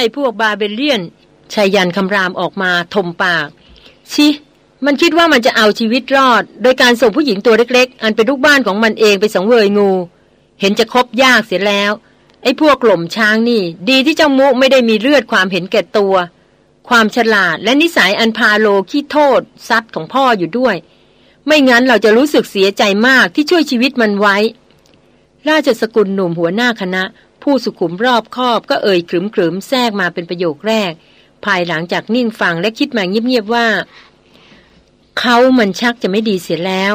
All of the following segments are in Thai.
อ้พวกบาเบเลียนชายยันคำรามออกมาทมปาก ชิ มันคิดว่ามันจะเอาชีวิตรอด โดยการส่งผู้หญิงตัวเล็กๆ อันเป็นลูกบ้านของมันเองไปสังเวยงู เห็นจะคบยากเสียแล้ว ไอ้พวกกล่มช้างนี่ ดีที่เจ้ามุไม่ได้มีเลือดความเห็นแก่ตัว ความฉลาดและนิสัยอันพาโลขี้โทษซัดของพ่ออยู่ด้วย ไม่งั้นเราจะรู้สึกเสียใจมากที่ช่วยชีวิตมันไว้ ราชสกุลหนุ่มหัวหน้าคณะ ผู้สุขุมรอบคอบก็เอ่ยขรึมๆแทรกมาเป็นประโยคแรก ภายหลังจากนิ่งฟังและคิดมาเงียบๆว่า เขามันชักจะไม่ดีเสียแล้ว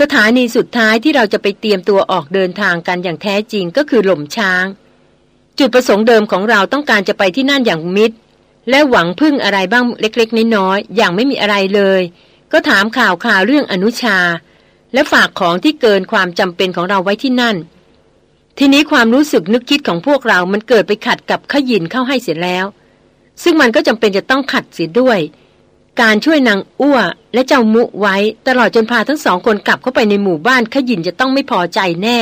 สถานีสุดท้ายที่เราจะไปเตรียมตัวออกเดินทางกันอย่างแท้จริงก็คือหล่มช้าง จุดประสงค์เดิมของเราต้องการจะไปที่นั่นอย่างมิตร และหวังพึ่งอะไรบ้างเล็กๆน้อยๆอย่างไม่มีอะไรเลย ก็ถามข่าวข่าวเรื่องอนุชา และฝากของที่เกินความจำเป็นของเราไว้ที่นั่น ทีนี้ความรู้สึกนึกคิดของพวกเรามันเกิดไปขัดกับขยินเข้าให้เสียแล้ว ซึ่งมันก็จำเป็นจะต้องขัดเสียด้วย การช่วยนางอ้วและเจ้ามุไว้ตลอดจนพาทั้งสองคนกลับเข้าไปในหมู่บ้านขยินจะต้องไม่พอใจแน่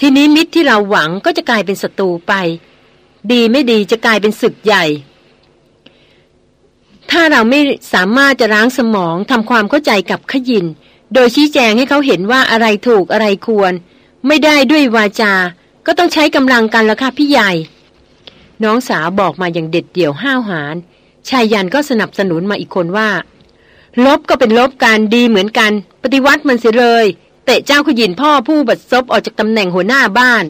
ทีนี้มิตรที่เราหวังก็จะกลายเป็นศัตรูไป ดีไม่ดีจะกลายเป็นศึกใหญ่ ถ้าเราไม่สามารถจะล้างสมองทำความเข้าใจกับขยินโดยชี้แจงให้เขาเห็นว่าอะไรถูกอะไรควร ไม่ได้ด้วยวาจาก็ต้องใช้กำลังกันละค่ะพี่ใหญ่ น้องสาวบอกมาอย่างเด็ดเดี่ยวห้าวหาญชายยันก็สนับสนุนมาอีกคนว่า ลบก็เป็นลบการดีเหมือนกัน ปฏิวัติมันเสียเลย เตะเจ้าขยินพ่อผู้บัดซบออกจากตำแหน่งหัวหน้าบ้าน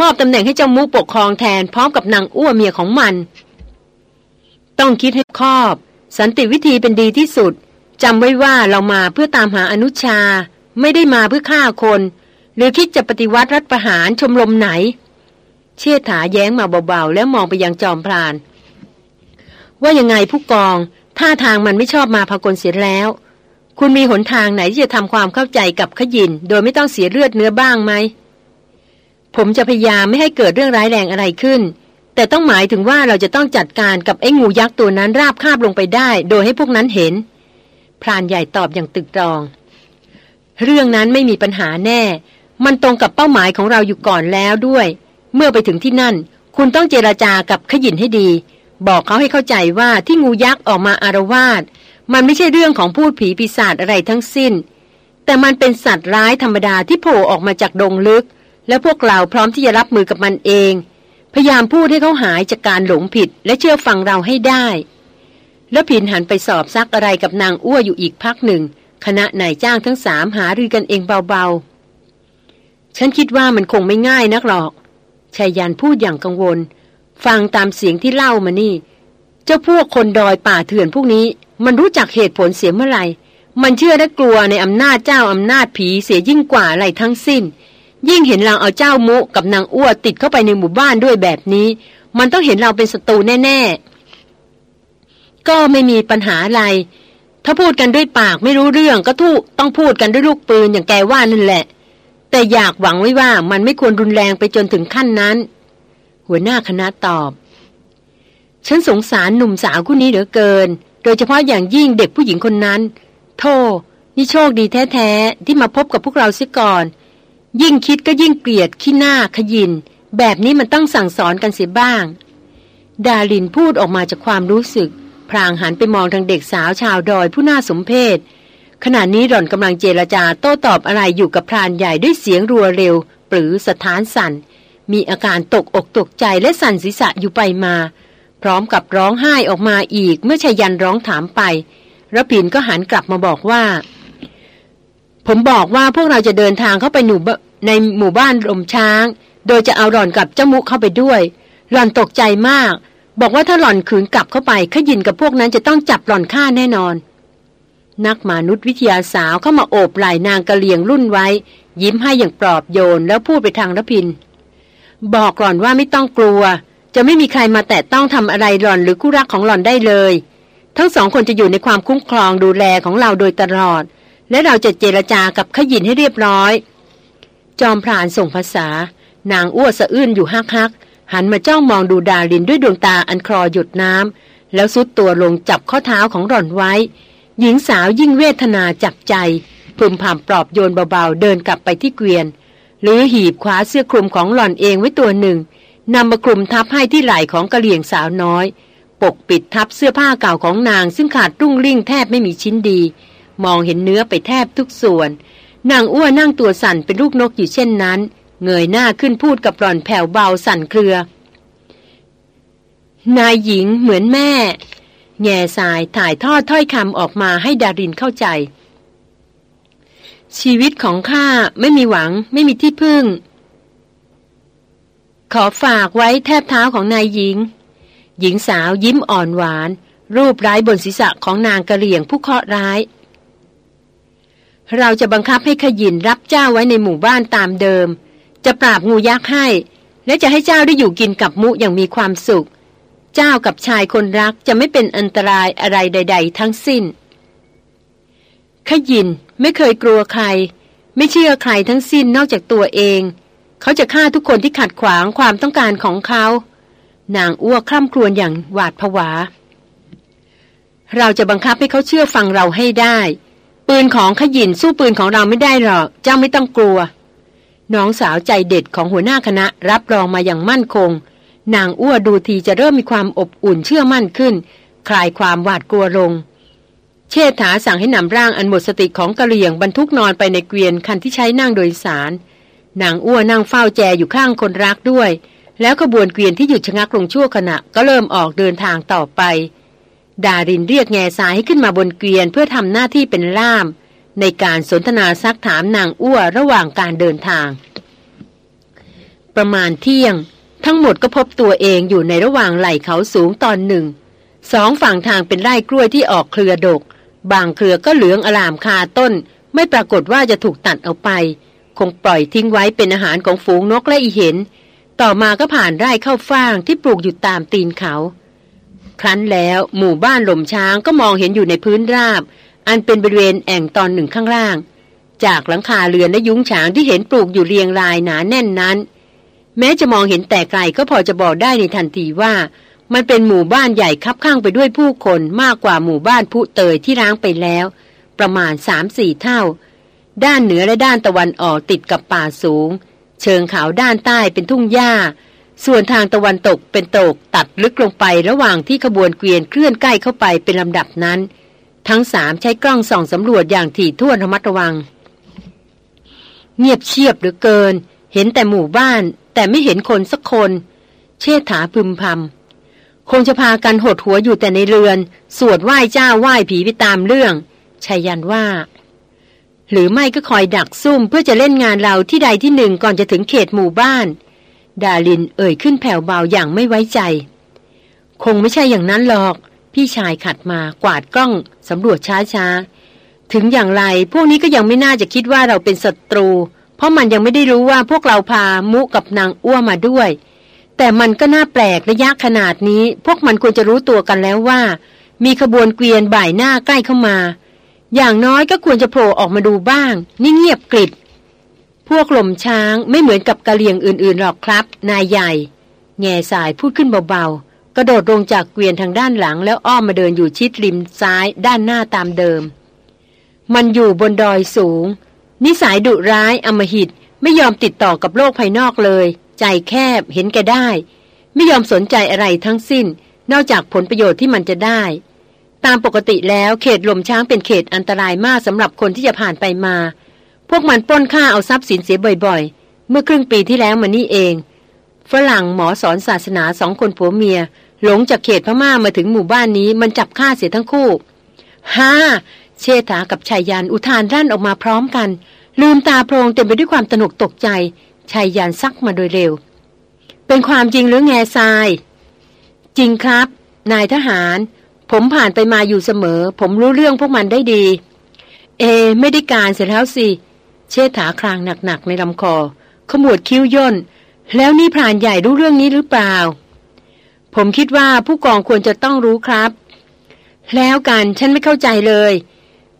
มอบตำแหน่งให้เจ้ามุกปกครองแทนพร้อมกับนางอ้วเมียของมัน ต้องคิดให้ครอบ สันติวิธีเป็นดีที่สุดจำไว้ว่าเรามาเพื่อตามหาอนุชา ไม่ได้มาเพื่อฆ่าคน หรือคิดจะปฏิวัติรัฐประหารชมรมไหน เชี่ยถาแย้งมาเบาๆ แล้วมองไปยังจอมพราน ว่ายังไงผู้กอง ท่าทางมันไม่ชอบมาพากลเสียแล้ว คุณมีหนทางไหนที่จะทำความเข้าใจกับขยิน โดยไม่ต้องเสียเลือดเนื้อบ้างไหม ผมจะพยายามไม่ให้เกิดเรื่องร้ายแรงอะไรขึ้น แต่ต้องหมายถึงว่าเราจะต้องจัดการกับไอ้งูยักษ์ตัวนั้นราบคาบลงไปได้ โดยให้พวกนั้นเห็น พรานใหญ่ตอบอย่างตึกตรอง เรื่องนั้นไม่มีปัญหาแน่ มันตรงกับเป้าหมายของเราอยู่ก่อนแล้วด้วย เมื่อไปถึงที่นั่น คุณต้องเจราจากับขยินให้ดี บอกเขาให้เข้าใจว่าที่งูยักษ์ออกมาอารวาสมันไม่ใช่เรื่องของพูดผีปีศาจอะไรทั้งสิ้น แต่มันเป็นสัตว์ร้ายธรรมดาที่โผล่ออกมาจากดงลึก และพวกเราพร้อมที่จะรับมือกับมันเอง พยายามพูดให้เขาหายจากการหลงผิดและเชื่อฟังเราให้ได้ แล้วผินหันไปสอบซักอะไรกับนางอ้วอยู่อีกพักหนึ่ง คณะนายจ้างทั้งสามหารือกันเองเบาๆ ฉันคิดว่ามันคงไม่ง่ายนักหรอกชายยันพูดอย่างกังวล ฟังตามเสียงที่เล่ามานี่ เจ้าพวกคนดอยป่าเถื่อนพวกนี้ มันรู้จักเหตุผลเสียเมื่อไหร่ มันเชื่อและกลัวในอำนาจเจ้าอำนาจผีเสียยิ่งกว่าอะไรทั้งสิ้น ยิ่งเห็นเราเอาเจ้ามุกับนางอ้วติดเข้าไปในหมู่บ้านด้วยแบบนี้ มันต้องเห็นเราเป็นศัตรูแน่ ๆ ก็ไม่มีปัญหาอะไร ถ้าพูดกันด้วยปากไม่รู้เรื่องก็ทุต้องพูดกันด้วยลูกปืนอย่างแกว่านั่นแหละ แต่อยากหวังไว้ว่ามันไม่ควรรุนแรงไปจนถึงขั้นนั้น หัวหน้าคณะตอบ ฉันสงสารหนุ่มสาวคู่นี้เหลือเกิน โดยเฉพาะอย่างยิ่งเด็กผู้หญิงคนนั้น โทษนี่โชคดีแท้ๆ ที่มาพบกับพวกเราเสียก่อน ยิ่งคิดก็ยิ่งเกลียดขี้หน้าขยิน แบบนี้มันต้องสั่งสอนกันเสียบ้าง ดาลินพูดออกมาจากความรู้สึก พรางหันไปมองทางเด็กสาวชาวดอยผู้น่าสมเพช ขณะนี้หล่อนกำลังเจรจาโต้ตอบอะไรอยู่กับพรานใหญ่ด้วยเสียงรัวเร็วหรือสถานสั่น มีอาการตกอกตกใจและสั่นศีรษะอยู่ไปมา พร้อมกับร้องไห้ออกมาอีกเมื่อชายันร้องถามไประพินก็หันกลับมาบอกว่า ผมบอกว่าพวกเราจะเดินทางเข้าไปหนูในหมู่บ้านลมช้าง โดยจะเอาหล่อนกับเจ้ามุกเข้าไปด้วย หล่อนตกใจมาก บอกว่าถ้าหล่อนขืนกลับเข้าไปขยินกับพวกนั้นจะต้องจับหล่อนฆ่าแน่นอน นักมนุษยวิทยาสาวเข้ามาโอบไหล่นางกะเหลียงรุ่นไว้ ยิ้มให้อย่างปลอบโยนแล้วพูดไปทางรพิน บอกก่อนว่าไม่ต้องกลัว จะไม่มีใครมาแตะต้องทำอะไรหล่อนหรือคู่รักของหล่อนได้เลย ทั้งสองคนจะอยู่ในความคุ้มครองดูแลของเราโดยตลอด และเราจะเจรจากับขยินให้เรียบร้อย จอมพรานส่งภาษา นางอ้วสะอื้นอยู่ฮักฮักหันมาจ้องมองดูดาลินด้วยดวงตาอันคลอหยดน้ำแล้วซุดตัวลงจับข้อเท้าของหล่อนไว้ หญิงสาวยิ่งเวทนาจับใจพึมพำปลอบโยนเบาๆ เดินกลับไปที่เกวียน หรือหีบคว้าเสื้อคลุมของหล่อนเองไว้ตัวหนึ่งนำมาคลุมทับให้ที่ไหล่ของกะเหลี่ยงสาวน้อย ปกปิดทับเสื้อผ้าเก่าของนาง ซึ่งขาดรุ่งริ่งแทบไม่มีชิ้นดี มองเห็นเนื้อไปแทบทุกส่วน นางอ้วนนั่งตัวสั่นเป็นลูกนกอยู่เช่นนั้น เงยหน้าขึ้นพูดกับหล่อนแผ่วเบาสั่นเครือ นายหญิงเหมือนแม่ แง่สายถ่ายทอดถ้อยคำออกมาให้ดารินเข้าใจ ชีวิตของข้าไม่มีหวัง ไม่มีที่พึ่ง ขอฝากไว้แทบเท้าของนายหญิง หญิงสาวยิ้มอ่อนหวาน รูปร้ายบนศีรษะของนางกระเหลี่ยงผู้เคราะห์ร้าย เราจะบังคับให้ขยินรับเจ้าไว้ในหมู่บ้านตามเดิม จะปราบงูยักษ์ให้ และจะให้เจ้าได้อยู่กินกับมุอย่างมีความสุข เจ้ากับชายคนรักจะไม่เป็นอันตรายอะไรใด ๆ ทั้งสิ้น ขยินไม่เคยกลัวใคร ไม่เชื่อใครทั้งสิ้นนอกจากตัวเอง เขาจะฆ่าทุกคนที่ขัดขวางความต้องการของเขา นางอ้วกคร่ำครวญอย่างหวาดผวา เราจะบังคับให้เขาเชื่อฟังเราให้ได้ ปืนของขยินสู้ปืนของเราไม่ได้หรอก เจ้าไม่ต้องกลัว น้องสาวใจเด็ดของหัวหน้าคณะรับรองมาอย่างมั่นคง นางอ้วดูทีจะเริ่มมีความอบอุ่นเชื่อมั่นขึ้น คลายความหวาดกลัวลง เชษฐาสั่งให้นำร่างอันหมดสติของกะเหลี่ยงบรรทุกนอนไปในเกวียนคันที่ใช้นั่งโดยสาร นางอ้วนั่งเฝ้าแจอยู่ข้างคนรักด้วย แล้วขบวนเกวียนที่หยุดชะงักลงชั่วขณะก็เริ่มออกเดินทางต่อไป ดารินเรียกแง่สายให้ขึ้นมาบนเกวียนเพื่อทำหน้าที่เป็นล่าม ในการสนทนาซักถามนางอ้วระหว่างการเดินทาง ประมาณเที่ยง ทั้งหมดก็พบตัวเองอยู่ในระหว่างไหล่เขาสูงตอนหนึ่ง สองฝั่งทางเป็นไร่กล้วยที่ออกเครือดก บางเครือก็เหลืองอลามคาต้น ไม่ปรากฏว่าจะถูกตัดเอาไป คงปล่อยทิ้งไว้เป็นอาหารของฝูงนกและอีเห็น ต่อมาก็ผ่านไร่เข้าฟ่างที่ปลูกอยู่ตามตีนเขา ครั้นแล้วหมู่บ้านหล่มช้างก็มองเห็นอยู่ในพื้นราบ อันเป็นบริเวณแอ่งตอนหนึ่งข้างล่าง จากหลังคาเรือนและยุ้งฉางที่เห็นปลูกอยู่เรียงรายหนาแน่นนั้น แม้จะมองเห็นแต่ไกลก็พอจะบอกได้ในทันทีว่า มันเป็นหมู่บ้านใหญ่คับข้างไปด้วยผู้คนมากกว่าหมู่บ้านผู้เตยที่ร้างไปแล้ว ประมาณสามสี่เท่า ด้านเหนือและด้านตะวันออกติดกับป่าสูง เชิงเขาด้านใต้เป็นทุ่งหญ้า ส่วนทางตะวันตกเป็นตกตัดลึกลงไประหว่างที่ขบวนเกวียนเคลื่อนใกล้เข้าไปเป็นลำดับนั้น ทั้งสามใช้กล้องส่องสำรวจอย่างถี่ถ้วนระมัดระวัง เงียบเชียบเหรือเกิน เห็นแต่หมู่บ้าน แต่ไม่เห็นคนสักคน เชษฐาพึมพำคงจะพากันหดหัวอยู่แต่ในเรือน สวดไหว้เจ้าไหว้ผีไปตามเรื่องชายันว่า หรือไม่ก็คอยดักซุ่มเพื่อจะเล่นงานเราที่ใดที่หนึ่งก่อนจะถึงเขตหมู่บ้าน ดาลินเอ่ยขึ้นแผ่วเบาอย่างไม่ไว้ใจ คงไม่ใช่อย่างนั้นหรอก พี่ชายขัดมากวาดกล้องสำรวจช้าๆถึงอย่างไรพวกนี้ก็ยังไม่น่าจะคิดว่าเราเป็นศัตรูเเพราะมันยังไม่ได้รู้ว่าพวกเราพามุกับนางอ้วมาด้วย แต่มันก็น่าแปลกระยะขนาดนี้ พวกมันควรจะรู้ตัวกันแล้วว่า มีขบวนเกวียนบ่ายหน้าใกล้เข้ามา อย่างน้อยก็ควรจะโผล่ออกมาดูบ้าง นี่เงียบกริบพวกหล่มช้างไม่เหมือนกับกะเหลี่ยงอื่นๆหรอกครับ นายใหญ่ แง่สายพูดขึ้นเบาๆ กระโดดลงจากเกวียนทางด้านหลัง แล้วอ้อมมาเดินอยู่ชิดริมซ้ายด้านหน้าตามเดิม มันอยู่บนดอยสูง นิสัยดุร้ายอมหิตไม่ยอมติดต่อกับโลกภายนอกเลย ใจแคบเห็นแก่ได้ ไม่ยอมสนใจอะไรทั้งสิ้น นอกจากผลประโยชน์ที่มันจะได้ ตามปกติแล้วเขตลมช้างเป็นเขตอันตรายมากสำหรับคนที่จะผ่านไปมา พวกมันป้นค่าเอาทรัพย์สินเสียบ่อยๆ เมื่อครึ่งปีที่แล้วมานี่เอง ฝรั่งหมอสอนศาสนาสองคนผัวเมีย หลงจากเขตพม่ามาถึงหมู่บ้านนี้มันจับฆ่าเสียทั้งคู่ฮ่า เชษฐากับชายยันอุทานรั่นออกมาพร้อมกัน ลืมตาโพลงเต็มไปด้วยความตนกตกใจชายยันซักมาโดยเร็ว เป็นความจริงหรือแง่ทราย จริงครับ นายทหาร ผมผ่านไปมาอยู่เสมอ ผมรู้เรื่องพวกมันได้ดี เอ ไม่ได้การเสร็จแล้วสิเชษฐาครางหนักๆในลำคอ ขมวดคิ้วย่น แล้วนี่พรานใหญ่รู้เรื่องนี้หรือเปล่า ผมคิดว่าผู้กองควรจะต้องรู้ครับ แล้วกันฉันไม่เข้าใจเลย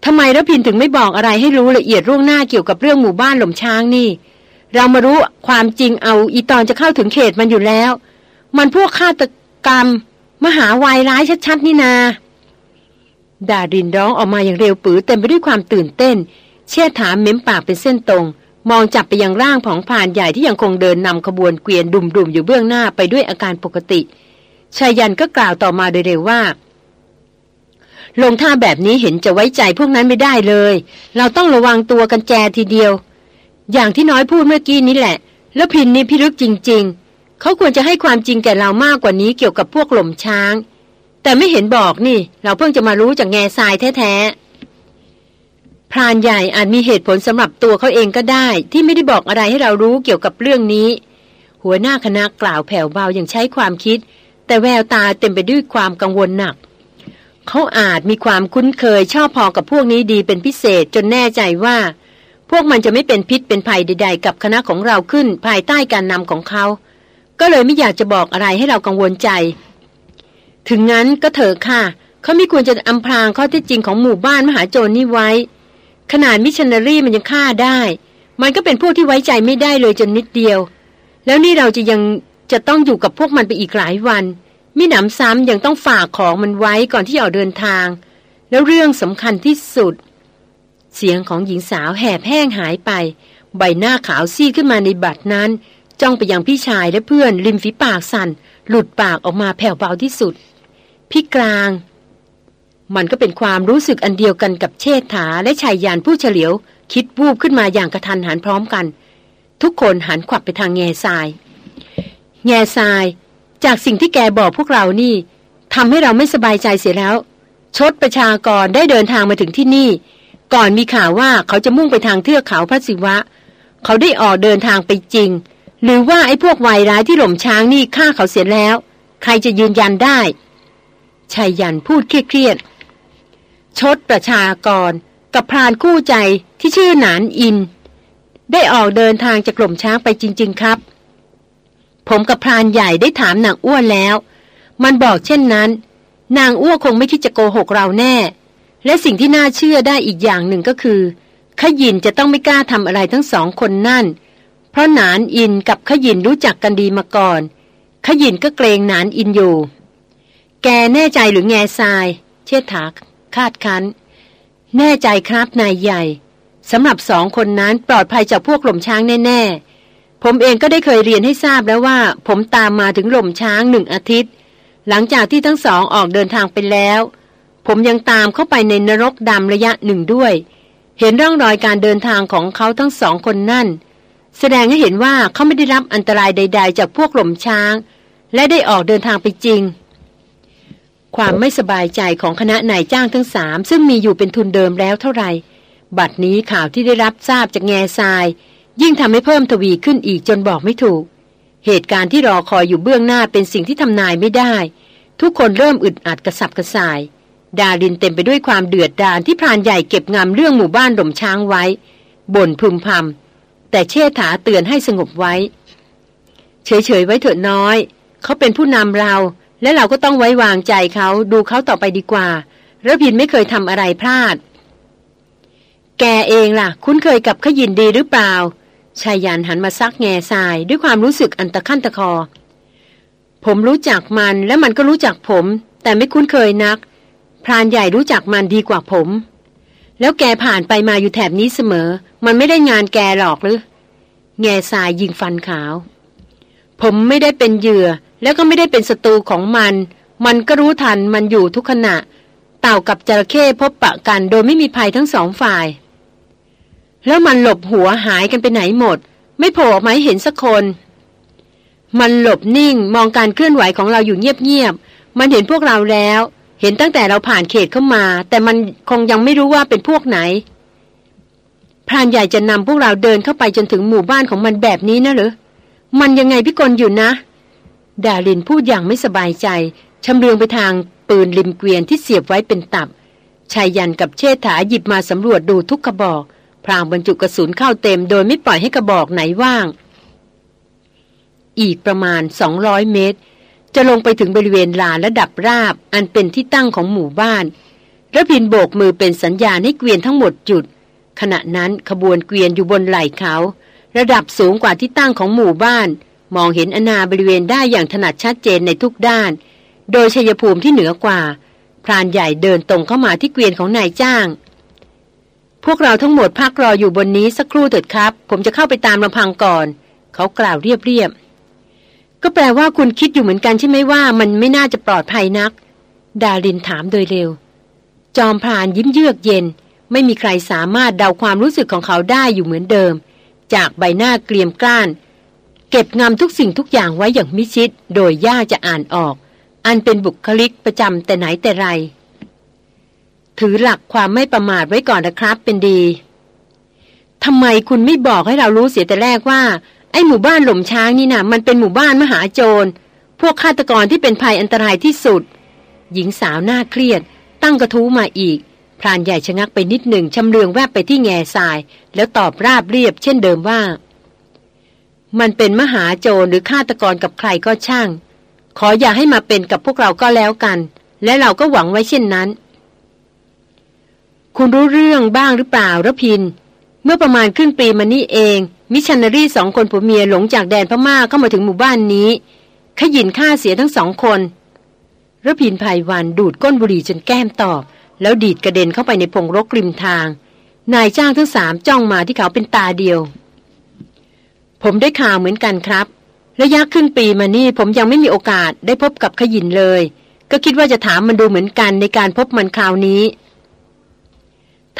ทำไมรพินถึงไม่บอกอะไรให้รู้ละเอียดล่วงหน้าเกี่ยวกับเรื่องหมู่บ้านหล่มช้างนี่ เรามารู้ความจริงเอาอีตอนจะเข้าถึงเขตมันอยู่แล้ว มันพวกฆาตกรรม มหาวายร้ายชัดๆนี่นาดารินร้องออกมาอย่างเร็วปือเต็มไปด้วยความตื่นเต้น เชี่ยถามเม้มปากเป็นเส้นตรง มองจับไปยังร่างของผ่านใหญ่ที่ยังคงเดินนำขบวนเกวียนดุมๆอยู่เบื้องหน้าไปด้วยอาการปกติชายันก็กล่าวต่อมาโดยเร็วว่า ลงท่าแบบนี้เห็นจะไว้ใจพวกนั้นไม่ได้เลย เราต้องระวังตัวกันแจทีเดียว อย่างที่น้อยพูดเมื่อกี้นี้แหละ แล้วพินนี่พิรึกจริง ๆ เขาควรจะให้ความจริงแก่เรามากกว่านี้เกี่ยวกับพวกหล่มช้าง แต่ไม่เห็นบอกนี่ เราเพิ่งจะมารู้จากแง่ทรายแท้ๆพรานใหญ่อาจมีเหตุผลสำหรับตัวเขาเองก็ได้ ที่ไม่ได้บอกอะไรให้เรารู้เกี่ยวกับเรื่องนี้ หัวหน้าคณะกล่าวแผ่วเบาอย่างใช้ความคิด แต่แววตาเต็มไปด้วยความกังวลหนัก เขาอาจมีความคุ้นเคยชอบพอกับพวกนี้ดีเป็นพิเศษจนแน่ใจว่า พวกมันจะไม่เป็นพิษเป็นภัยใด ๆ กับคณะของเราขึ้นภายใต้การนำของเขา ก็เลยไม่อยากจะบอกอะไรให้เรากังวลใจ ถึงงั้นก็เถอะค่ะ เขาไม่ควรจะอำพรางข้อเท็จจริงของหมู่บ้านมหาโจรนี่ไว้ ขนาดมิชันนารีมันยังฆ่าได้ มันก็เป็นพวกที่ไว้ใจไม่ได้เลยจนนิดเดียว แล้วนี่เราจะยังจะต้องอยู่กับพวกมันไปอีกหลายวัน มิหนำซ้ำยังต้องฝากของมันไว้ก่อนที่จะออกเดินทาง แล้วเรื่องสำคัญที่สุด เสียงของหญิงสาวแหบแห้งหายไป ใบหน้าขาวซีดขึ้นมาในบัดนั้น จ้องไปยังพี่ชายและเพื่อนริมฝีปากสั่น หลุดปากออกมาแผ่วเบาที่สุด พี่กลาง มันก็เป็นความรู้สึกอันเดียวกันกับเชษฐาและชายยานผู้เฉลียว คิดวูบขึ้นมาอย่างกระทันหันพร้อมกัน ทุกคนหันขวับไปทางแง่ทราย แง่ทราย จากสิ่งที่แกบอกพวกเรานี่ทำให้เราไม่สบายใจเสียแล้ว ชดประชากรได้เดินทางมาถึงที่นี่ ก่อนมีข่าวว่าเขาจะมุ่งไปทางเทือกเขาพระศิวะ เขาได้ออกเดินทางไปจริง หรือว่าไอ้พวกวายร้ายที่หล่มช้างนี่ฆ่าเขาเสียแล้ว ใครจะยืนยันได้ชายยันพูดเครียดๆชดประชากรกับพรานคู่ใจที่ชื่อหนานอิน ได้ออกเดินทางจากกล่มช้างไปจริง ๆ ครับ ผมกับพรานใหญ่ได้ถามนางอ้วนแล้ว มันบอกเช่นนั้น นางอ้วนคงไม่คิดจะโกหกเราแน่ และสิ่งที่น่าเชื่อได้อีกอย่างหนึ่งก็คือขยินจะต้องไม่กล้าทำอะไรทั้งสองคนนั่น เพราะนานอินกับขยินรู้จักกันดีมาก่อน ขยินก็เกรงนานอินอยู่ แกแน่ใจหรือแง่ทราย เชิดถาคาดคันแน่ใจครับนายใหญ่สำหรับสองคนนั้นปลอดภัยจากพวกหล่มช้างแน่ๆ ผมเองก็ได้เคยเรียนให้ทราบแล้วว่า ผมตามมาถึงหล่มช้างหนึ่งอาทิตย์ หลังจากที่ทั้งสองออกเดินทางไปแล้ว ผมยังตามเข้าไปในนรกดำระยะหนึ่งด้วย เห็นร่องรอยการเดินทางของเขาทั้งสองคนนั่น แสดงให้เห็นว่าเขาไม่ได้รับอันตรายใด ๆ จากพวกหล่มช้าง และได้ออกเดินทางไปจริง ความไม่สบายใจของคณะนายจ้างทั้งสามซึ่งมีอยู่เป็นทุนเดิมแล้วเท่าไหร่บัดนี้ข่าวที่ได้รับทราบจากแง่ทราย ยิ่งทำให้เพิ่มทวีขึ้นอีกจนบอกไม่ถูก เหตุการณ์ที่รอคอยอยู่เบื้องหน้าเป็นสิ่งที่ทำนายไม่ได้ ทุกคนเริ่มอึดอัดกระสับกระส่าย ดาลินเต็มไปด้วยความเดือดดาลที่พรานใหญ่เก็บงำเรื่องหมู่บ้านดมช้างไว้บ่นพึมพำแต่เชษฐาเตือนให้สงบไว้ เฉยๆไว้เถิดน้อย เขาเป็นผู้นำเรา และเราก็ต้องไว้วางใจเขาดูเขาต่อไปดีกว่าระพินไม่เคยทำอะไรพลาด แกเองล่ะ คุ้นเคยกับขยินดีหรือเปล่า ชายยันหันมาซักแง่ทรายด้วยความรู้สึกอันตะขั้นตะคอ ผมรู้จักมันและมันก็รู้จักผม แต่ไม่คุ้นเคยนัก พรานใหญ่รู้จักมันดีกว่าผม แล้วแกผ่านไปมาอยู่แถบนี้เสมอ มันไม่ได้งานแกหรอกหรือ แง่ทรายยิงฟันขาว ผมไม่ได้เป็นเหยื่อ แล้วก็ไม่ได้เป็นศัตรูของมัน มันก็รู้ทันมันอยู่ทุกขณะ เต่ากับจระเข้พบปะกันโดยไม่มีภัยทั้งสองฝ่าย แล้วมันหลบหัวหายกันไปไหนหมด ไม่โผล่ออกมาให้เห็นสักคน มันหลบนิ่งมองการเคลื่อนไหวของเราอยู่เงียบๆ มันเห็นพวกเราแล้ว เห็นตั้งแต่เราผ่านเขตเข้ามา แต่มันคงยังไม่รู้ว่าเป็นพวกไหน พรานใหญ่จะนำพวกเราเดินเข้าไปจนถึงหมู่บ้านของมันแบบนี้นะหรือมันยังไงพี่กลอยู่นะ ดาลินพูดอย่างไม่สบายใจชำเลืองไปทางปืนริมเกวียนที่เสียบไว้เป็นตับชายยันกับเชษฐาหยิบมาสำรวจดูทุกกระบอก พรางบรรจุกระสุนเข้าเต็มโดยไม่ปล่อยให้กระบอกไหนว่าง อีกประมาณ 200 เมตร จะลงไปถึงบริเวณลานระดับราบ อันเป็นที่ตั้งของหมู่บ้านระพินโบกมือเป็นสัญญาณให้เกวียนทั้งหมดจุด ขณะนั้นขบวนเกวียนอยู่บนไหล่เขา ระดับสูงกว่าที่ตั้งของหมู่บ้าน มองเห็นอนาบริเวณได้อย่างถนัดชัดเจนในทุกด้าน โดยชัยภูมิที่เหนือกว่า พรานใหญ่เดินตรงเข้ามาที่เกวียนของนายจ้าง พวกเราทั้งหมดพักรออยู่บนนี้สักครู่เถิดครับ ผมจะเข้าไปตามลำพังก่อน เขากล่าวเรียบๆก็แปลว่าคุณคิดอยู่เหมือนกันใช่ไหมว่า มันไม่น่าจะปลอดภัยนัก ดารินถามโดยเร็ว จอมพรานยิ้มเยือกเย็น ไม่มีใครสามารถเดาความรู้สึกของเขาได้อยู่เหมือนเดิม จากใบหน้าเกลียมกล้าน เก็บงำทุกสิ่งทุกอย่างไว้อย่างมิชิด โดยย่าจะอ่านออก อันเป็นบุคลิกประจำแต่ไหนแต่ไร ถือหลักความไม่ประมาทไว้ก่อนนะครับเป็นดีทำไมคุณไม่บอกให้เรารู้เสียแต่แรกว่า ไอ้หมู่บ้านหล่มช้างนี่นะ่ะ มันเป็นหมู่บ้านมหาโจร พวกฆาตกรที่เป็นภัยอันตรายที่สุด หญิงสาวหน้าเครียด ตั้งกระทู้มาอีก พรานใหญ่ชะงักไปนิดหนึ่งชำเลืองแวบไปที่แง่ทราย แล้วตอบราบเรียบ เช่นเดิมว่า มันเป็นมหาโจรหรือฆาตกรกับใครก็ช่าง ขออย่าให้มาเป็นกับพวกเราก็แล้วกัน และเราก็หวังไว้เช่นนั้น คุณรู้เรื่องบ้างหรือเปล่าระพิน เมื่อประมาณครึ่งปีมานี้เอง มิชันนารีสองคนผัวเมียหลงจากแดนพม่าเข้ามาถึงหมู่บ้านนี้ขยินฆ่าเสียทั้งสองคนระพินภัยวันดูดก้นบุหรี่จนแก้มตอบ แล้วดีดกระเด็นเข้าไปในพงรกริมทาง นายจ้างทั้งสามจ้องมาที่เขาเป็นตาเดียว ผมได้ข่าวเหมือนกันครับระยะครึ่งปีมานี่ผมยังไม่มีโอกาสได้พบกับขยินเลย ก็คิดว่าจะถามมันดูเหมือนกันในการพบมันคราวนี้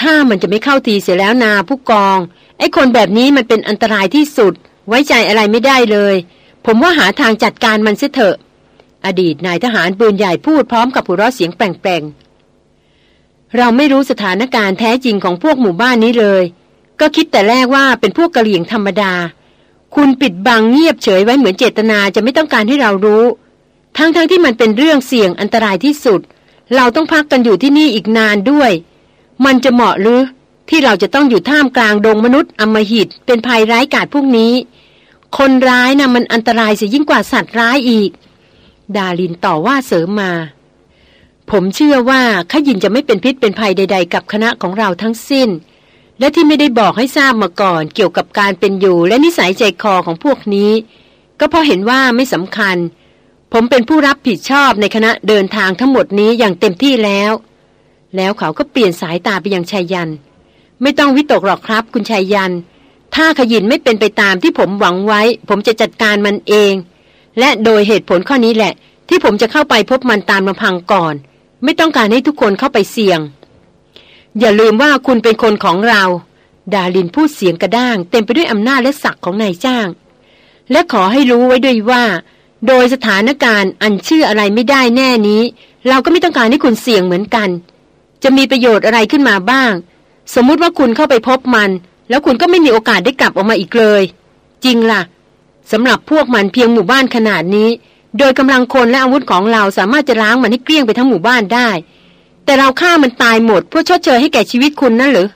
ถ้ามันจะไม่เข้าทีเสียแล้วนาผู้กอง ไอ้คนแบบนี้มันเป็นอันตรายที่สุด ไว้ใจอะไรไม่ได้เลย ผมว่าหาทางจัดการมันเสียเถอะ อดีตนายทหารปืนใหญ่พูดพร้อมกับหัวเราะเสียงแปลงๆ เราไม่รู้สถานการณ์แท้จริงของพวกหมู่บ้านนี้เลย ก็คิดแต่แรกว่าเป็นพวกกะเหลี่ยงธรรมดา คุณปิดบังเงียบเฉยไว้เหมือนเจตนาจะไม่ต้องการให้เรารู้ ทั้งๆทที่มันเป็นเรื่องเสี่ยงอันตรายที่สุด เราต้องพักกันอยู่ที่นี่อีกนานด้วย มันจะเหมาะหรือ ที่เราจะต้องอยู่ท่ามกลางดงมนุษย์อมหิต เป็นภัยร้ายกาจพวกนี้ คนร้ายนะ่ะมันอันตรายเสียยิ่งกว่าสัตว์ร้ายอีก ดาลินต่อว่าเสริมมา ผมเชื่อว่าขยินจะไม่เป็นพิษเป็นภัยใด ๆ กับคณะของเราทั้งสิ้น และที่ไม่ได้บอกให้ทราบมาก่อน เกี่ยวกับการเป็นอยู่และนิสัยใจคอของพวกนี้ ก็เพราะเห็นว่าไม่สำคัญ ผมเป็นผู้รับผิดชอบในคณะเดินทางทั้งหมดนี้อย่างเต็มที่แล้ว แล้วเขาก็เปลี่ยนสายตาไปยังชายยัน ไม่ต้องวิตกหรอกครับ คุณชายยัน ถ้าขยินไม่เป็นไปตามที่ผมหวังไว้ ผมจะจัดการมันเอง และโดยเหตุผลข้อนี้แหละ ที่ผมจะเข้าไปพบมันตามลำพังก่อน ไม่ต้องการให้ทุกคนเข้าไปเสี่ยง อย่าลืมว่าคุณเป็นคนของเรา ดาลินพูดเสียงกระด้าง เต็มไปด้วยอำนาจและศักดิ์ของนายจ้าง และขอให้รู้ไว้ด้วยว่า โดยสถานการณ์อันชื่ออะไรไม่ได้แน่นี้ เราก็ไม่ต้องการให้คุณเสี่ยงเหมือนกัน จะมีประโยชน์อะไรขึ้นมาบ้าง สมมุติว่าคุณเข้าไปพบมัน แล้วคุณก็ไม่มีโอกาสได้กลับออกมาอีกเลย จริงละ่ะสำหรับพวกมันเพียงหมู่บ้านขนาดนี้ โดยกำลังคนและอาวุธของเราสามารถจะล้างมันให้เกลี้ยงไปทั้งหมู่บ้านได้ แต่เราฆ่ามันตายหมดเพื่อชดเชยให้แก่ชีวิตคุณนั่นหรือ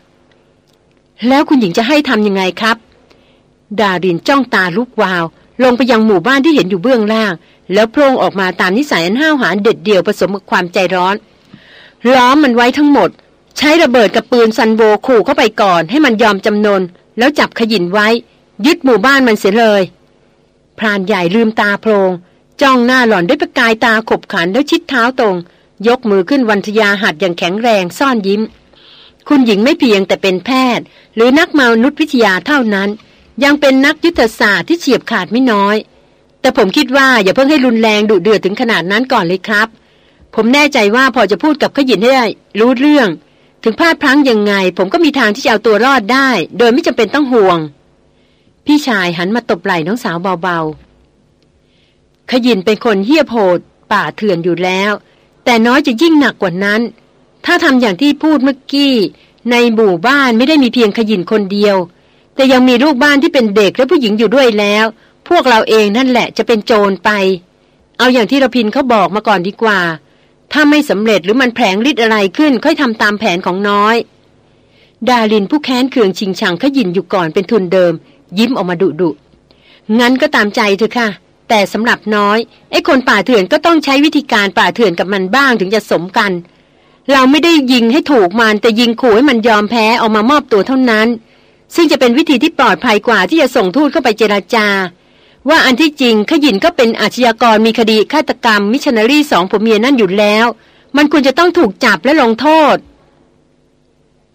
แล้วคุณหญิงจะให้ทำยังไงครับ ดารินจ้องตาลุกวาว ลงไปยังหมู่บ้านที่เห็นอยู่เบื้องล่าง แล้วโพร่งออกมาตามนิสัยอันห้าวหาญเด็ดเดี่ยวผสมกับความใจร้อน ล้อมมันไว้ทั้งหมด ใช้ระเบิดกับปืนซันโบขู่เข้าไปก่อนให้มันยอมจำนน แล้วจับขยินไว้ ยึดหมู่บ้านมันเสียเลยพรานใหญ่ลืมตาโพลงจ้องหน้าหล่อนด้วยประกายตาขบขันแล้วชิดเท้าตรง ยกมือขึ้นวันทยาหัดอย่างแข็งแรงซ่อนยิ้ม คุณหญิงไม่เพียงแต่เป็นแพทย์ หรือนักมนุษยวิทยาเท่านั้น ยังเป็นนักยุทธศาสตร์ที่เฉียบขาดไม่น้อย แต่ผมคิดว่าอย่าเพิ่งให้รุนแรงดุเดือดถึงขนาดนั้นก่อนเลยครับ ผมแน่ใจว่าพอจะพูดกับขยินให้ได้รู้เรื่อง ถึงพลาดพลั้งยังไง ผมก็มีทางที่จะเอาตัวรอดได้ โดยไม่จำเป็นต้องห่วง พี่ชายหันมาตบไหล่น้องสาวเบาๆ ขยินเป็นคนเหี้ยโหดป่าเถื่อนอยู่แล้ว แต่น้อยจะยิ่งหนักกว่านั้น ถ้าทำอย่างที่พูดเมื่อกี้ ในหมู่บ้านไม่ได้มีเพียงขยินคนเดียว แต่ยังมีลูกบ้านที่เป็นเด็กและผู้หญิงอยู่ด้วยแล้ว พวกเราเองนั่นแหละจะเป็นโจรไป เอาอย่างที่เราพินเขาบอกมาก่อนดีกว่า ถ้าไม่สำเร็จหรือมันแผลงฤทธิ์อะไรขึ้น ค่อยทำตามแผนของน้อย ดาลินผู้แค้นเคืองชิงชังขยินอยู่ก่อนเป็นทุนเดิม ยิ้มออกมาดุดุงั้นก็ตามใจเถอะค่ะ แต่สำหรับน้อยไอ้คนป่าเถื่อนก็ต้องใช้วิธีการป่าเถื่อนกับมันบ้างถึงจะสมกัน เราไม่ได้ยิงให้ถูกมันแต่ยิงขู่ให้มันยอมแพ้ออกมามอบตัวเท่านั้น ซึ่งจะเป็นวิธีที่ปลอดภัยกว่าที่จะส่งทูตเข้าไปเจราจา ว่าอันที่จริงขยินก็เป็นอาชญากรมีคดีฆาตกรรมมิชนารีสองผัวเมียนั่นอยู่แล้ว มันควรจะต้องถูกจับและลงโทษ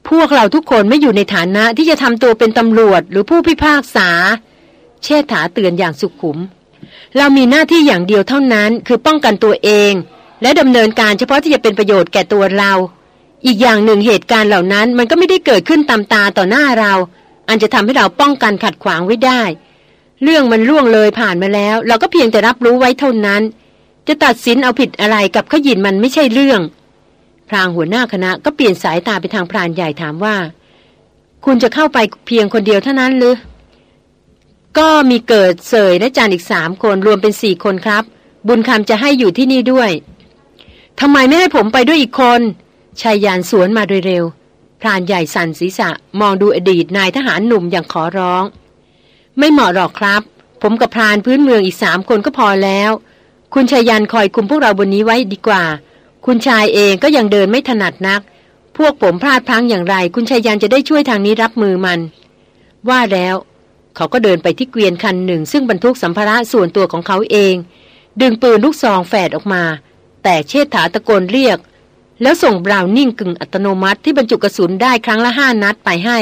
พวกเราทุกคนไม่อยู่ในฐานะที่จะทำตัวเป็นตำรวจหรือผู้พิพากษา เชษฐาเตือนอย่างสุขุม เรามีหน้าที่อย่างเดียวเท่านั้น คือป้องกันตัวเอง และดำเนินการเฉพาะที่จะเป็นประโยชน์แก่ตัวเรา อีกอย่างหนึ่งเหตุการณ์เหล่านั้นมันก็ไม่ได้เกิดขึ้นตามตาต่อหน้าเรา อันจะทำให้เราป้องกันขัดขวางไว้ได้ เรื่องมันล่วงเลยผ่านมาแล้ว เราก็เพียงแต่รับรู้ไว้เท่านั้น จะตัดสินเอาผิดอะไรกับขยินมันไม่ใช่เรื่อง พรางหัวหน้าคณะก็เปลี่ยนสายตาไปทางพรานใหญ่ถามว่า คุณจะเข้าไปเพียงคนเดียวเท่านั้นหรือก็มีเกิดเสยและจานอีกสามคนรวมเป็นสี่คนครับ บุญคำจะให้อยู่ที่นี่ด้วยทำไมไม่ให้ผมไปด้วยอีกคนชายยานสวนมาโดยเร็วพรานใหญ่สั่นศีรษะมองดูอดีตนายทหารหนุ่มอย่างขอร้อง ไม่เหมาะหรอกครับ ผมกับพรานพื้นเมืองอีกสามคนก็พอแล้ว คุณชายยันคอยคุมพวกเราบนนี้ไว้ดีกว่า คุณชายเองก็ยังเดินไม่ถนัดนัก พวกผมพลาดพลั้งอย่างไร คุณไชยยันต์จะได้ช่วยทางนี้รับมือมัน ว่าแล้ว เขาก็เดินไปที่เกวียนคันหนึ่ง ซึ่งบรรทุกสัมภาระส่วนตัวของเขาเอง ดึงปืนลูกซองแฝดออกมา แต่เชษฐาตะโกนเรียกแล้วส่ง Browning กึ่งอัตโนมัติที่บรรจุกระสุนได้ครั้งละห้านัดไปให้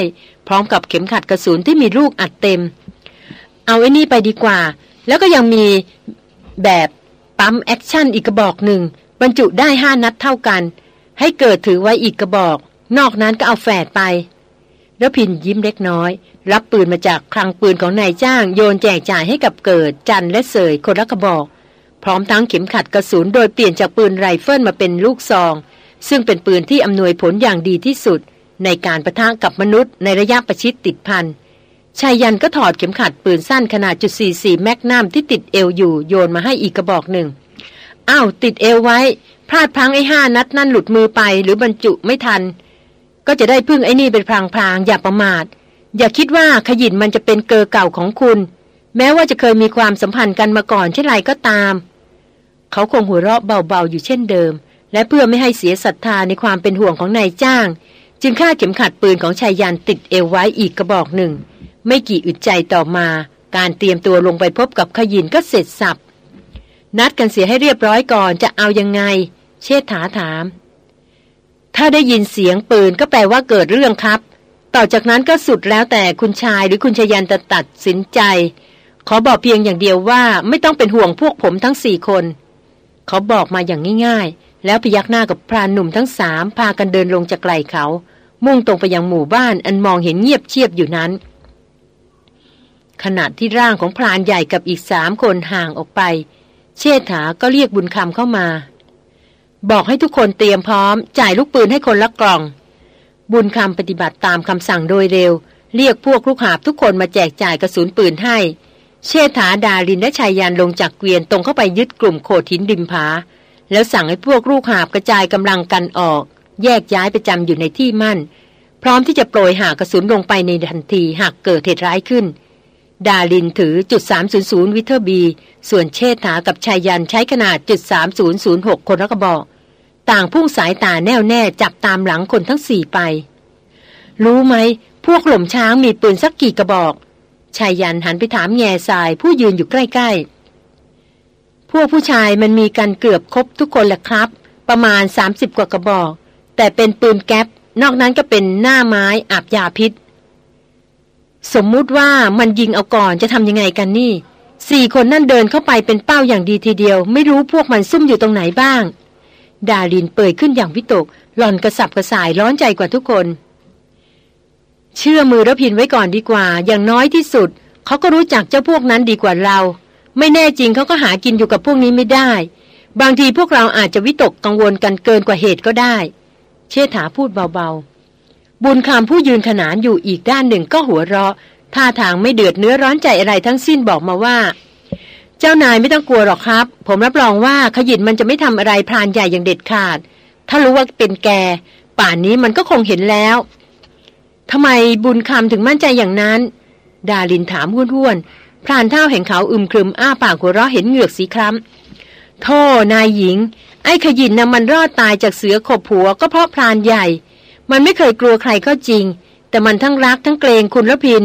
พร้อมกับเข็มขัดกระสุนที่มีลูกอัดเต็ม เอาไอ้นี่ไปดีกว่า แล้วก็ยังมีแบบ pump action อีกกระบอกหนึ่ง บรรจุได้ห้านัดเท่ากัน ให้เกิดถือไว้อีกกระบอก นอกนั้นก็เอาแฝดไป แล้วพินยิ้มเล็กน้อย รับปืนมาจากคลังปืนของนายจ้าง โยนแจกจ่ายให้กับเกิดจันและเสยคนละกระบอก พร้อมทั้งเข็มขัดกระสุนโดยเปลี่ยนจากปืนไรเฟิลมาเป็นลูกซอง ซึ่งเป็นปืนที่อำนวยผลอย่างดีที่สุด ในการประทะกับมนุษย์ในระยะประชิดติดพัน ชายยันก็ถอดเข็มขัดปืนสั้นขนาดจุด44แมกนัมที่ติดเอวอยู่โยนมาให้อีกกระบอกหนึ่งอ้าวติดเอวไว้ พลาดพลังไอ้ห้านัดนั่นหลุดมือไปหรือบรรจุไม่ทัน ก็จะได้พึ่งไอ้นี่เป็นพลางๆอย่าประมาท อย่าคิดว่าขยินมันจะเป็นเกอเก่าของคุณ แม้ว่าจะเคยมีความสัมพันธ์กันมาก่อนเช่นไรก็ตาม เขาคงหัวเราะเบาๆอยู่เช่นเดิม และเพื่อไม่ให้เสียศรัทธาในความเป็นห่วงของนายจ้าง จึงฆ่าเข็มขัดปืนของชายยันติดเอวไว้อีกกระบอกหนึ่ง ไม่กี่อึดใจต่อมาการเตรียมตัวลงไปพบกับขยินก็เสร็จสับ นัดกันเสียให้เรียบร้อยก่อนจะเอายังไง เชษฐาถาม ถ้าได้ยินเสียงปืนก็แปลว่าเกิดเรื่องครับ ต่อจากนั้นก็สุดแล้วแต่คุณชายหรือคุณชยันจะตัดสินใจ ขอบอกเพียงอย่างเดียวว่าไม่ต้องเป็นห่วงพวกผมทั้งสี่คน เขาบอกมาอย่างง่ายๆ แล้วพยักหน้ากับพรานหนุ่มทั้งสามพากันเดินลงจากไกลเขา มุ่งตรงไปยังหมู่บ้านอันมองเห็นเงียบเชียบอยู่นั้น ขณะที่ร่างของพรานใหญ่กับอีกสามคนห่างออกไป เชษฐาก็เรียกบุญคำเข้ามา บอกให้ทุกคนเตรียมพร้อม จ่ายลูกปืนให้คนละกล่อง บุญคำปฏิบัติตามคำสั่งโดยเร็ว เรียกพวกลูกหาบทุกคนมาแจกจ่ายกระสุนปืนให้ เชษฐาดาลินและชายยานลงจากเกวียนตรงเข้าไปยึดกลุ่มโขดหินริมผาแล้วสั่งให้พวกลูกหาบกระจายกำลังกันออก แยกย้ายไปจำอยู่ในที่มั่น พร้อมที่จะโปรยหากระสุนลงไปในทันทีหากเกิดเหตุร้ายขึ้น ดาลินถือจุด300วิเทอร์บี ส่วนเชษฐากับชายยันใช้ขนาดจุด3006 คนละกระบอก ต่างพุ่งสายตาแน่วแน่จับตามหลังคนทั้งสี่ไป รู้ไหม พวกหล่มช้างมีปืนสักกี่กระบอก ชายยันหันไปถามแง่ทรายผู้ยืนอยู่ใกล้ ๆ พวกผู้ชายมันมีกันเกือบครบทุกคนแหละครับ ประมาณ 30 กว่ากระบอก แต่เป็นปืนแก๊ปนอกนั้นก็เป็นหน้าไม้อาบยาพิษ สมมุติว่ามันยิงเอาก่อนจะทำยังไงกันนี่สี่คนนั่นเดินเข้าไปเป็นเป้าอย่างดีทีเดียว ไม่รู้พวกมันซุ่มอยู่ตรงไหนบ้าง ดารินเปิดขึ้นอย่างวิตก หล่อนกระสับกระส่ายร้อนใจกว่าทุกคน เชื่อมือระพินไว้ก่อนดีกว่า อย่างน้อยที่สุด เขาก็รู้จักเจ้าพวกนั้นดีกว่าเรา ไม่แน่จริงเขาก็หากินอยู่กับพวกนี้ไม่ได้ บางทีพวกเราอาจจะวิตกกังวลกันเกินกว่าเหตุก็ได้ เชษฐาพูดเบาๆ บุญคำผู้ยืนขนานอยู่อีกด้านหนึ่งก็หัวเราะท่าทางไม่เดือดเนื้อร้อนใจอะไรทั้งสิ้นบอกมาว่า เจ้านายไม่ต้องกลัวหรอกครับ ผมรับรองว่าขยินมันจะไม่ทำอะไรพรานใหญ่อย่างเด็ดขาด ถ้ารู้ว่าเป็นแก ป่านนี้มันก็คงเห็นแล้วทำไมบุญคำถึงมั่นใจอย่างนั้น ดาลินถามห้วนๆพรานเท่าแห่งเขาอึมครึมอ้าปากหัวเราะเห็นเหงือกสีคล้ำโธ่นายหญิง ไอ้ขยินนะ่ะมันรอดตายจากเสือขบผัวก็เพราะพรานใหญ่ มันไม่เคยกลัวใครก็จริง แต่มันทั้งรักทั้งเกรงคุณรพิน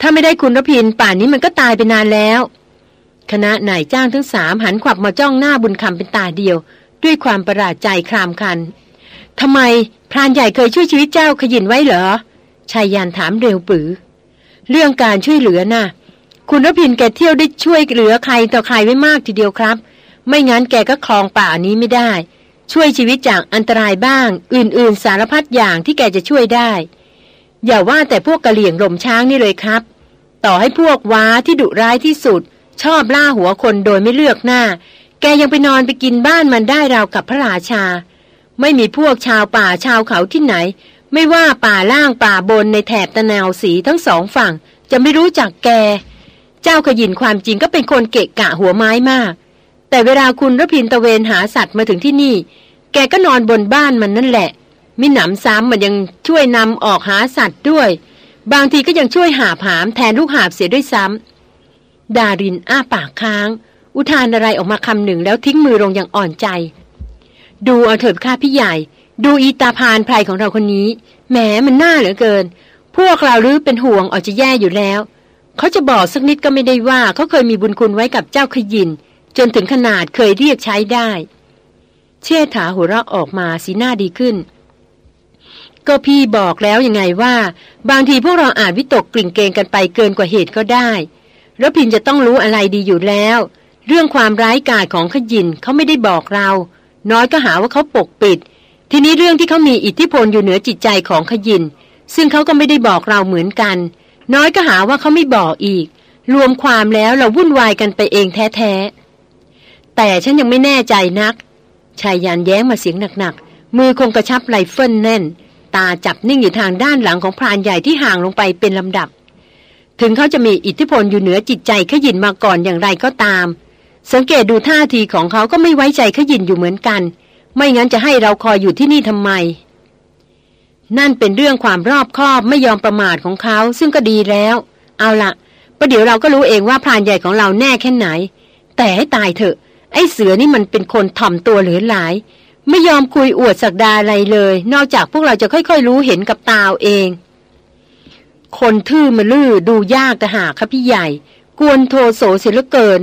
ถ้าไม่ได้คุณรพินป่านนี้มันก็ตายไปนานแล้ว คณะนายจ้างทั้งสามหันขวับมาจ้องหน้าบุญคำเป็นตาเดียว ด้วยความประหลาดใจครามคันทำไมพรานใหญ่เคยช่วยชีวิตเจ้าขยินไว้เหรอชายยานถามเร็วปือ เรื่องการช่วยเหลือนะ่ะ คุณรพินแกเที่ยวได้ช่วยเหลือใครต่อใครไว้มากทีเดียวครับ ไม่งั้นแกก็คลองป่านี้ไม่ได้ ช่วยชีวิตจากอันตรายบ้าง อื่นๆ สารพัดอย่างที่แกจะช่วยได้ อย่าว่าแต่พวกกะเหลี่ยงลมช้างนี่เลยครับ ต่อให้พวกว้าที่ดุร้ายที่สุด ชอบล่าหัวคนโดยไม่เลือกหน้า แกยังไปนอนไปกินบ้านมันได้ราวกับพระราชา ไม่มีพวกชาวป่าชาวเขาที่ไหน ไม่ว่าป่าล่างป่าบนในแถบตะแนวสีทั้งสองฝั่ง จะไม่รู้จักแก เจ้าขยินความจริงก็เป็นคนเกะกะหัวไม้มาก แต่เวลาคุณรพินตะเวนหาสัตว์มาถึงที่นี่ แกก็นอนบนบ้านมันนั่นแหละ มิหนำซ้ำมันยังช่วยนำออกหาสัตว์ด้วย บางทีก็ยังช่วยหาผามแทนลูกหาบเสียด้วยซ้ำดารินอ้าปากค้าง อุทานอะไรออกมาคำหนึ่งแล้วทิ้งมือลงอย่างอ่อนใจ ดูเอาเถิดข้าพี่ใหญ่ ดูอีตาพานไพรของเราคนนี้แหมมันน่าเหลือเกิน พวกเราหรือเป็นห่วงออกจะแย่อยู่แล้ว เขาจะบอกสักนิดก็ไม่ได้ว่าเขาเคยมีบุญคุณไว้กับเจ้าขยิน จนถึงขนาดเคยเรียกใช้ได้ เชี่ยถาหัวเราะออกมาสีหน้าดีขึ้น ก็พี่บอกแล้วยังไงว่า บางทีพวกเราอาจวิตกกลิ่นเกงกันไปเกินกว่าเหตุก็ได้แล้วพินจะต้องรู้อะไรดีอยู่แล้ว เรื่องความร้ายกาจของขยินเขาไม่ได้บอกเรา น้อยก็หาว่าเขาปกปิด ทีนี้เรื่องที่เขามีอิทธิพลอยู่เหนือจิตใจของขยิน ซึ่งเขาก็ไม่ได้บอกเราเหมือนกัน น้อยก็หาว่าเขาไม่บอกอีก รวมความแล้วเราวุ่นวายกันไปเองแท้ๆ แต่ฉันยังไม่แน่ใจนัก ชายยานแย้งมาเสียงหนักๆ มือคงกระชับไหลเฟินแน่น ตาจับนิ่งอยู่ทางด้านหลังของพรานใหญ่ที่ห่างลงไปเป็นลำดับ ถึงเขาจะมีอิทธิพลอยู่เหนือจิตใจขยินมาก่อนอย่างไรก็ตาม สังเกตดูท่าทีของเขาก็ไม่ไว้ใจขยินอยู่เหมือนกัน ไม่งั้นจะให้เราคอยอยู่ที่นี่ทำไม นั่นเป็นเรื่องความรอบคอบไม่ยอมประมาทของเขาซึ่งก็ดีแล้ว เอาละประเดี๋ยวเราก็รู้เองว่าพรานใหญ่ของเราแน่แค่ไหน แต่ให้ตายเถอะ ไอ้เสือนี่มันเป็นคนถ่อมตัวเหลือหลาย ไม่ยอมคุยอวดสักดาอะไรเลย นอกจากพวกเราจะค่อยๆ รู้เห็นกับตาเอง คนทื่อมาลื้อดูยากแต่หาครับพี่ใหญ่ กวนโทโสเสียเหลือเกิน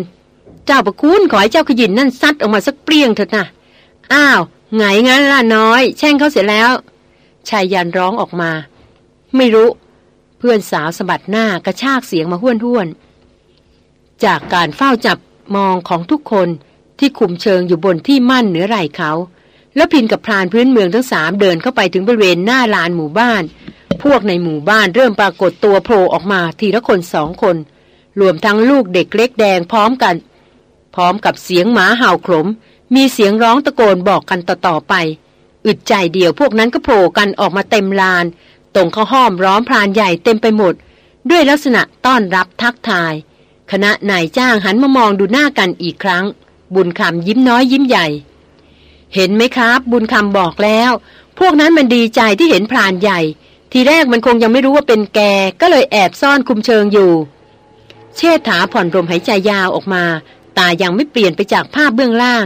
เจ้าประคุณขอให้เจ้าขยินนั่นซัดออกมาสักเปรี้ยงเถอะนะอ้าวไงงั้นล่ะน้อย แช่งเขาเสร็จแล้ว ชายยันร้องออกมา ไม่รู้ เพื่อนสาวสะบัดหน้ากระชากเสียงมาห้วนห้วนจากการเฝ้าจับมองของทุกคน ที่คุมเชิงอยู่บนที่มั่นเหนือไหล่เขา แล้วพินกับพรานพื้นเมืองทั้งสามเดินเข้าไปถึงบริเวณหน้าลานหมู่บ้าน พวกในหมู่บ้านเริ่มปรากฏตัวโผล่ออกมาทีละคนสองคน รวมทั้งลูกเด็กเล็กแดงพร้อมกัน พร้อมกับเสียงหมาเห่าขลม มีเสียงร้องตะโกนบอกกันต่อๆไป อึดใจเดียวพวกนั้นก็โผล่กันออกมาเต็มลาน ตรงเข้าห้อมร้อมพรานใหญ่เต็มไปหมด ด้วยลักษณะต้อนรับทักทาย คณะนายจ้างหันมามองดูหน้ากันอีกครั้ง บุญคำยิ้มน้อยยิ้มใหญ่ เห็นไหมครับ บุญคำบอกแล้ว พวกนั้นมันดีใจที่เห็นพรานใหญ่ ทีแรกมันคงยังไม่รู้ว่าเป็นแก ก็เลยแอบซ่อนคุมเชิงอยู่ เชษฐาผ่อนลมหายใจยาวออกมา ตายังไม่เปลี่ยนไปจากภาพเบื้องล่าง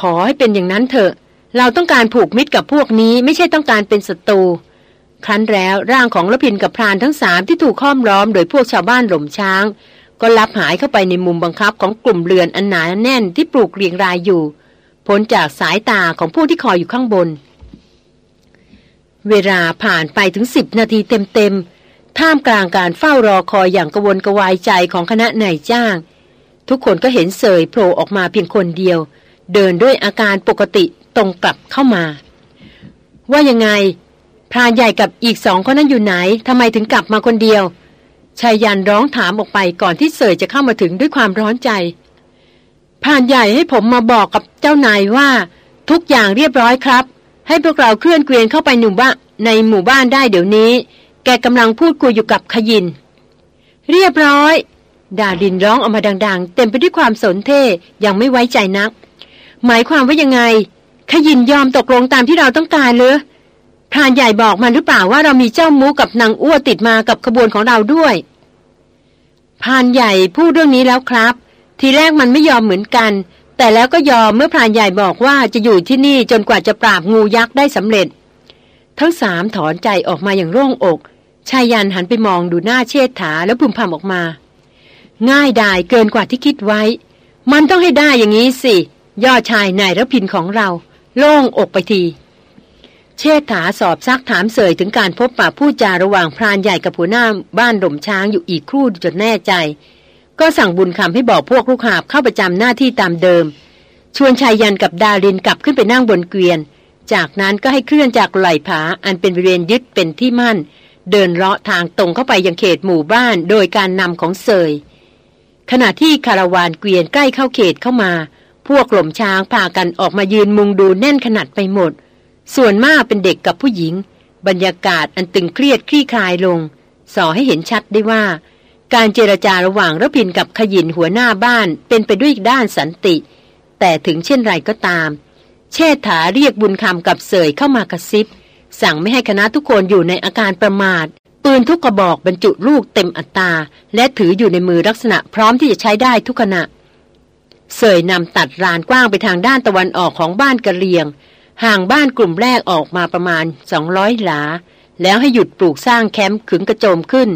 ขอให้เป็นอย่างนั้นเถอะ เราต้องการผูกมิตรกับพวกนี้ไม่ใช่ต้องการเป็นศัตรูครั้นแล้วร่างของละพินกับพรานทั้งสามที่ถูกค้อมล้อมโดยพวกชาวบ้านหล่มช้าง ก็ลับหายเข้าไปในมุมบังคับของกลุ่มเรือนอันหนาแน่นที่ปลูกเรียงรายอยู่พ้นจากสายตาของผู้ที่คอยอยู่ข้างบน เวลาผ่านไปถึงสิบนาทีเต็มๆท่ามกลางการเฝ้ารอคอยอย่างกระวนกระวายใจของคณะนายจ้าง ทุกคนก็เห็นเสยโผล่ออกมาเพียงคนเดียว เดินด้วยอาการปกติตรงกลับเข้ามา ว่ายังไงพรานใหญ่กับอีกสองคนนั้นอยู่ไหนทำไมถึงกลับมาคนเดียว ชายยันร้องถามออกไปก่อนที่เสยจะเข้ามาถึงด้วยความร้อนใจพรานใหญ่ให้ผมมาบอกกับเจ้านายว่า ทุกอย่างเรียบร้อยครับ ให้พวกเราเคลื่อนเกวียนเข้าไปหนุ่มบ้าในหมู่บ้านได้เดี๋ยวนี้ แกกำลังพูดคุยอยู่กับขยิน เรียบร้อย ดาดินร้องออกมาดัง ๆ เต็มไปด้วยความสนเท่ยังไม่ไว้ใจนัก หมายความว่ายังไง ขยินยอมตกลงตามที่เราต้องการเลย พรานใหญ่บอกมาหรือเปล่าว่าเรามีเจ้ามูกับนางอ้วติดมากับขบวนของเราด้วยพรานใหญ่พูดเรื่องนี้แล้วครับ ทีแรกมันไม่ยอมเหมือนกัน แต่แล้วก็ยอมเมื่อพรานใหญ่บอกว่าจะอยู่ที่นี่จนกว่าจะปราบงูยักษ์ได้สำเร็จ ทั้งสามถอนใจออกมาอย่างโล่งอกชายยันหันไปมองดูหน้าเชษฐาแล้วพึมพำออกมา ง่ายดายเกินกว่าที่คิดไว้ มันต้องให้ได้อย่างนี้สิยอดชายนายรพินของเรา โล่งอกไปที เชษฐาสอบซักถามเสยถึงการพบปะผู้จาระหว่างพรานใหญ่กับหัวหน้าบ้านดมช้างอยู่อีกครู่จนแน่ใจ ก็สั่งบุญคำให้บอกพวกลูกหาบเข้าประจำหน้าที่ตามเดิม ชวนชายยันกับดารินกลับขึ้นไปนั่งบนเกวียน จากนั้นก็ให้เคลื่อนจากไหล่ผาอันเป็นบริเวณยึดเป็นที่มั่น เดินเลาะทางตรงเข้าไปยังเขตหมู่บ้านโดยการนำของเสย ขณะที่คาราวานเกวียนใกล้เข้าเขตเข้ามา พวกหล่มช้างพากันออกมายืนมุงดูแน่นขนาดไปหมด ส่วนมากเป็นเด็กกับผู้หญิง บรรยากาศอันตึงเครียดคลี่คลายลงสอให้เห็นชัดได้ว่า การเจรจาระหว่างระพินกับขยินหัวหน้าบ้านเป็นไปด้วยด้านสันติ แต่ถึงเช่นไรก็ตาม เชษฐาเรียกบุญคำกับเสยเข้ามากระซิบ สั่งไม่ให้คณะทุกคนอยู่ในอาการประมาท ปืนทุกกระบอกบรรจุลูกเต็มอัตรา และถืออยู่ในมือลักษณะพร้อมที่จะใช้ได้ทุกขณะเสยนำตัดรานกว้างไปทางด้านตะวันออกของบ้านกระเลียง ห่างบ้านกลุ่มแรกออกมาประมาณ 200 หลา แล้วให้หยุดปลูกสร้างแคมป์ขึงกระโจมขึ้น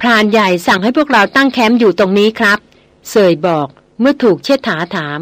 พรานใหญ่สั่งให้พวกเราตั้งแคมป์อยู่ตรงนี้ครับ เสยบอกเมื่อถูกเชิดถาถาม